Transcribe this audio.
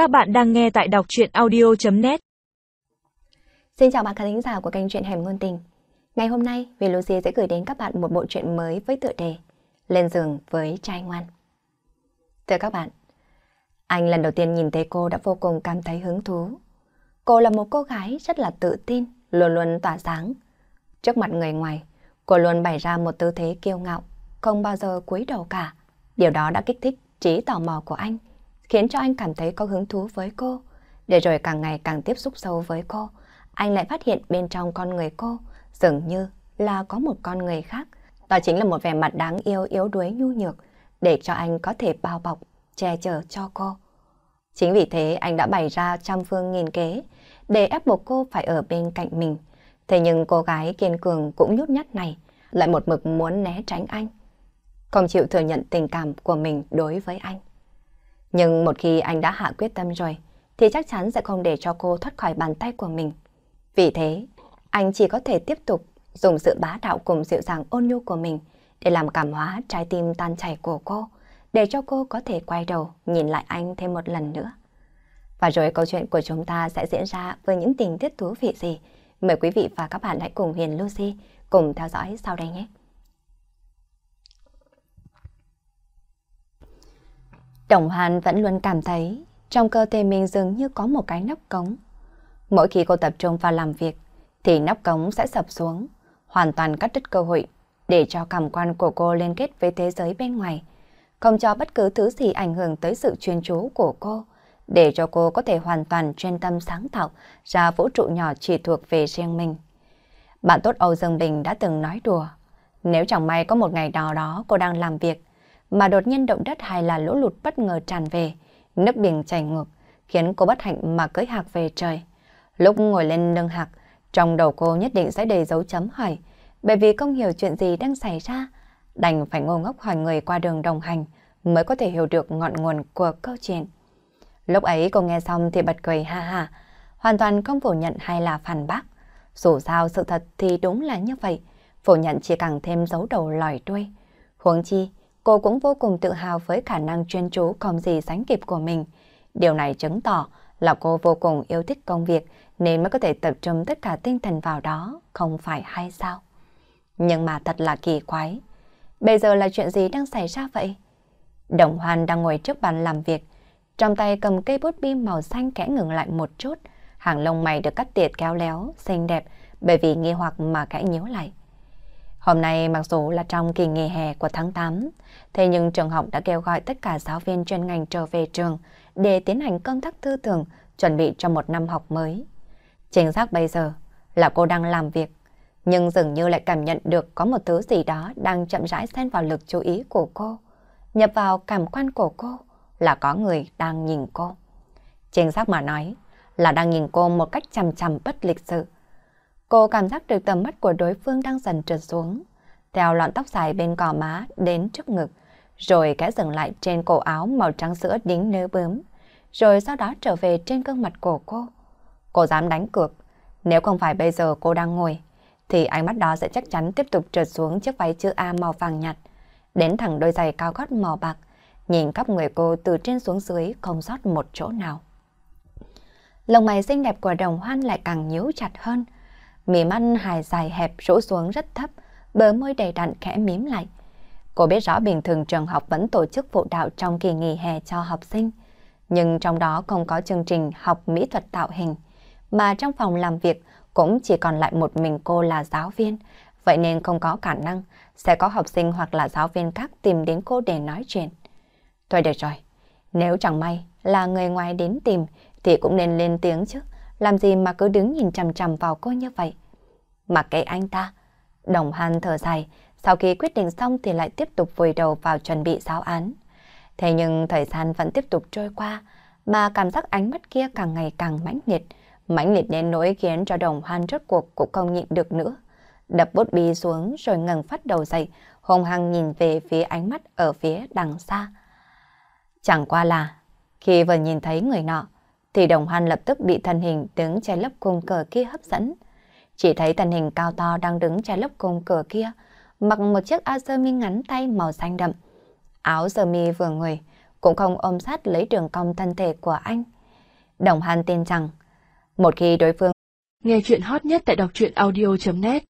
Các bạn đang nghe tại đọc truyện audio.net Xin chào bạn khán thính giả của kênh truyện Hẻm Ngôn Tình. Ngày hôm nay, Vì Lucy sẽ gửi đến các bạn một bộ truyện mới với tựa đề Lên giường với trai ngoan. Thưa các bạn, anh lần đầu tiên nhìn thấy cô đã vô cùng cảm thấy hứng thú. Cô là một cô gái rất là tự tin, luôn luôn tỏa sáng. Trước mặt người ngoài, cô luôn bày ra một tư thế kiêu ngạo, không bao giờ cúi đầu cả. Điều đó đã kích thích trí tò mò của anh khiến cho anh cảm thấy có hứng thú với cô. Để rồi càng ngày càng tiếp xúc sâu với cô, anh lại phát hiện bên trong con người cô dường như là có một con người khác. Đó chính là một vẻ mặt đáng yêu yếu đuối nhu nhược để cho anh có thể bao bọc, che chở cho cô. Chính vì thế anh đã bày ra trăm phương nghìn kế để ép buộc cô phải ở bên cạnh mình. Thế nhưng cô gái kiên cường cũng nhút nhát này lại một mực muốn né tránh anh. Không chịu thừa nhận tình cảm của mình đối với anh. Nhưng một khi anh đã hạ quyết tâm rồi, thì chắc chắn sẽ không để cho cô thoát khỏi bàn tay của mình. Vì thế, anh chỉ có thể tiếp tục dùng sự bá đạo cùng dịu dàng ôn nhu của mình để làm cảm hóa trái tim tan chảy của cô, để cho cô có thể quay đầu nhìn lại anh thêm một lần nữa. Và rồi câu chuyện của chúng ta sẽ diễn ra với những tình tiết thú vị gì? Mời quý vị và các bạn hãy cùng Huyền Lucy cùng theo dõi sau đây nhé. Đồng Hoan vẫn luôn cảm thấy trong cơ thể mình dường như có một cái nắp cống. Mỗi khi cô tập trung vào làm việc, thì nắp cống sẽ sập xuống, hoàn toàn cắt đứt cơ hội để cho cảm quan của cô liên kết với thế giới bên ngoài, không cho bất cứ thứ gì ảnh hưởng tới sự chuyên chú của cô, để cho cô có thể hoàn toàn chuyên tâm sáng tạo ra vũ trụ nhỏ chỉ thuộc về riêng mình. Bạn tốt Âu Dương Bình đã từng nói đùa, nếu chẳng may có một ngày nào đó cô đang làm việc, mà đột nhiên động đất hay là lũ lụt bất ngờ tràn về, nước biển chảy ngược, khiến cô bất hạnh mà cưới hạc về trời. Lúc ngồi lên lưng hạc, trong đầu cô nhất định sẽ đầy dấu chấm hỏi, bởi vì không hiểu chuyện gì đang xảy ra, đành phải ngô ngốc hỏi người qua đường đồng hành mới có thể hiểu được ngọn nguồn của câu chuyện. Lúc ấy cô nghe xong thì bật cười ha ha, hoàn toàn không phủ nhận hay là phản bác. Dù sao sự thật thì đúng là như vậy, phủ nhận chỉ càng thêm dấu đầu lòi đuôi. Huống chi, cô cũng vô cùng tự hào với khả năng chuyên chú không gì sánh kịp của mình. Điều này chứng tỏ là cô vô cùng yêu thích công việc nên mới có thể tập trung tất cả tinh thần vào đó, không phải hay sao? Nhưng mà thật là kỳ quái. Bây giờ là chuyện gì đang xảy ra vậy? Đồng Hoan đang ngồi trước bàn làm việc, trong tay cầm cây bút bi màu xanh kẽ ngừng lại một chút, hàng lông mày được cắt tiệt kéo léo, xinh đẹp bởi vì nghi hoặc mà kẽ nhíu lại. Hôm nay mặc dù là trong kỳ nghỉ hè của tháng 8, thế nhưng trường học đã kêu gọi tất cả giáo viên chuyên ngành trở về trường để tiến hành công tác tư tưởng, chuẩn bị cho một năm học mới. Chính xác bây giờ là cô đang làm việc, nhưng dường như lại cảm nhận được có một thứ gì đó đang chậm rãi xen vào lực chú ý của cô, nhập vào cảm quan của cô là có người đang nhìn cô. Chính xác mà nói là đang nhìn cô một cách chằm chằm bất lịch sự. Cô cảm giác được tầm mắt của đối phương đang dần trượt xuống, theo lọn tóc dài bên cò má đến trước ngực, rồi kẽ dừng lại trên cổ áo màu trắng sữa đính nơ bướm, rồi sau đó trở về trên gương mặt của cô. Cô dám đánh cược, nếu không phải bây giờ cô đang ngồi, thì ánh mắt đó sẽ chắc chắn tiếp tục trượt xuống chiếc váy chữ A màu vàng nhạt, đến thẳng đôi giày cao gót màu bạc, nhìn khắp người cô từ trên xuống dưới không sót một chỗ nào. Lòng mày xinh đẹp của đồng hoan lại càng nhíu chặt hơn, mí mắt hài dài hẹp rũ xuống rất thấp, bờ môi đầy đặn khẽ mím lại. Cô biết rõ bình thường trường học vẫn tổ chức phụ đạo trong kỳ nghỉ hè cho học sinh, nhưng trong đó không có chương trình học mỹ thuật tạo hình, mà trong phòng làm việc cũng chỉ còn lại một mình cô là giáo viên, vậy nên không có khả năng sẽ có học sinh hoặc là giáo viên khác tìm đến cô để nói chuyện. Thôi được rồi, nếu chẳng may là người ngoài đến tìm thì cũng nên lên tiếng chứ, làm gì mà cứ đứng nhìn chằm chằm vào cô như vậy. Mặc kệ anh ta, đồng han thở dài, sau khi quyết định xong thì lại tiếp tục vùi đầu vào chuẩn bị giáo án. Thế nhưng thời gian vẫn tiếp tục trôi qua, mà cảm giác ánh mắt kia càng ngày càng mãnh liệt, mãnh liệt đến nỗi khiến cho đồng hoan rốt cuộc cũng không nhịn được nữa. Đập bút bi xuống rồi ngẩng phát đầu dậy, hùng hăng nhìn về phía ánh mắt ở phía đằng xa. Chẳng qua là, khi vừa nhìn thấy người nọ, thì đồng hoan lập tức bị thân hình đứng che lấp cung cờ kia hấp dẫn. Chỉ thấy thân hình cao to đang đứng trái lớp cùng cửa kia, mặc một chiếc áo sơ mi ngắn tay màu xanh đậm. Áo sơ mi vừa người, cũng không ôm sát lấy đường cong thân thể của anh. Đồng Hàn tin rằng, một khi đối phương Nghe chuyện hot nhất tại đọc truyện audio.net